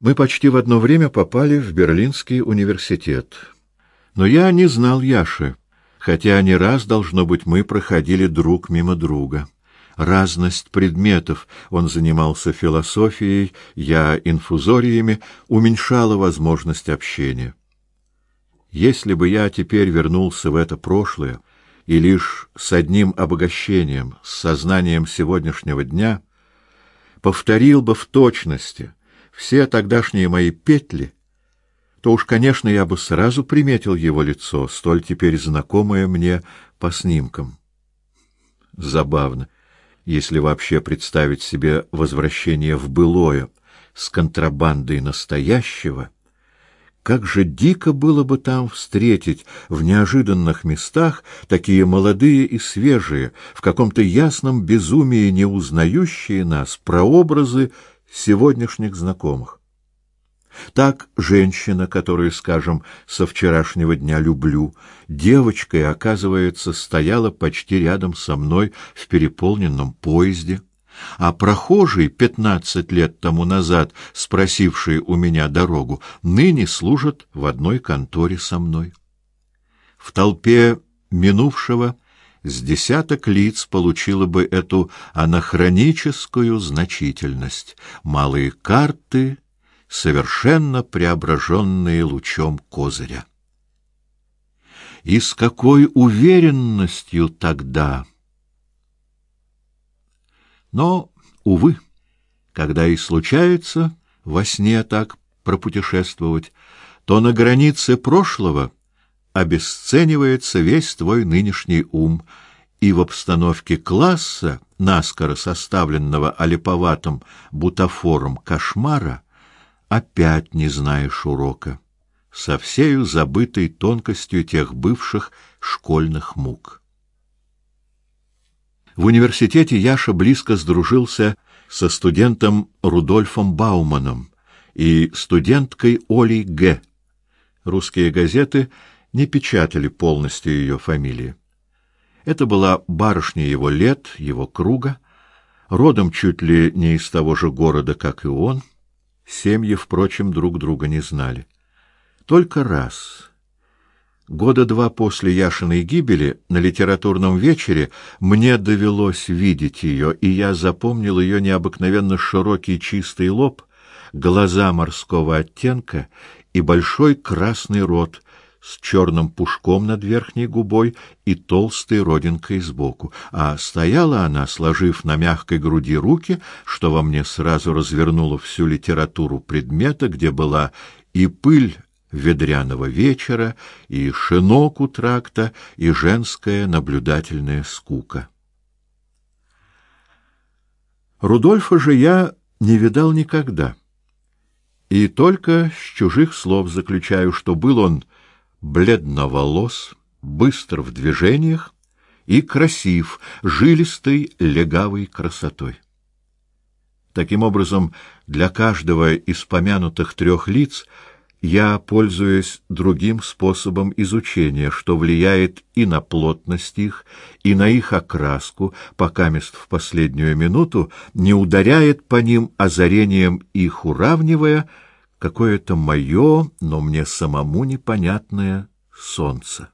Мы почти в одно время попали в Берлинский университет. Но я не знал Яши, хотя не раз, должно быть, мы проходили друг мимо друга. Разность предметов, он занимался философией, я инфузориями, уменьшала возможность общения. Если бы я теперь вернулся в это прошлое, и лишь с одним обогащением, с сознанием сегодняшнего дня, повторил бы в точности — все тогдашние мои петли, то уж, конечно, я бы сразу приметил его лицо, столь теперь знакомое мне по снимкам. Забавно, если вообще представить себе возвращение в былое с контрабандой настоящего, как же дико было бы там встретить в неожиданных местах такие молодые и свежие, в каком-то ясном безумии не узнающие нас прообразы сегодняшних знакомых. Так женщина, которую, скажем, со вчерашнего дня люблю, девочкой, оказывается, стояла почти рядом со мной в переполненном поезде, а прохожий пятнадцать лет тому назад, спросивший у меня дорогу, ныне служит в одной конторе со мной. В толпе минувшего с десяток лиц получило бы эту анахроническую значительность. Малые карты, совершенно преображенные лучом козыря. И с какой уверенностью тогда! Но, увы, когда и случается во сне так пропутешествовать, то на границе прошлого — обесценивается весь твой нынешний ум, и в обстановке класса, наскоро составленного олиповатым бутафором кошмара, опять не знаешь урока, со всею забытой тонкостью тех бывших школьных мук. В университете Яша близко сдружился со студентом Рудольфом Бауманом и студенткой Олей Г. Русские газеты не печатали полностью ее фамилии. Это была барышня его лет, его круга, родом чуть ли не из того же города, как и он. Семьи, впрочем, друг друга не знали. Только раз, года два после Яшиной гибели, на литературном вечере мне довелось видеть ее, и я запомнил ее необыкновенно широкий чистый лоб, глаза морского оттенка и большой красный рот — с черным пушком над верхней губой и толстой родинкой сбоку, а стояла она, сложив на мягкой груди руки, что во мне сразу развернуло всю литературу предмета, где была и пыль ведряного вечера, и шинок у тракта, и женская наблюдательная скука. Рудольфа же я не видал никогда. И только с чужих слов заключаю, что был он бледноволос, быстр в движениях и красив, жилистой, легавой красотой. Таким образом, для каждого из помянутых трех лиц я пользуюсь другим способом изучения, что влияет и на плотность их, и на их окраску, пока мест в последнюю минуту не ударяет по ним озарением их уравнивая, какое-то мое, но мне самому непонятное солнце.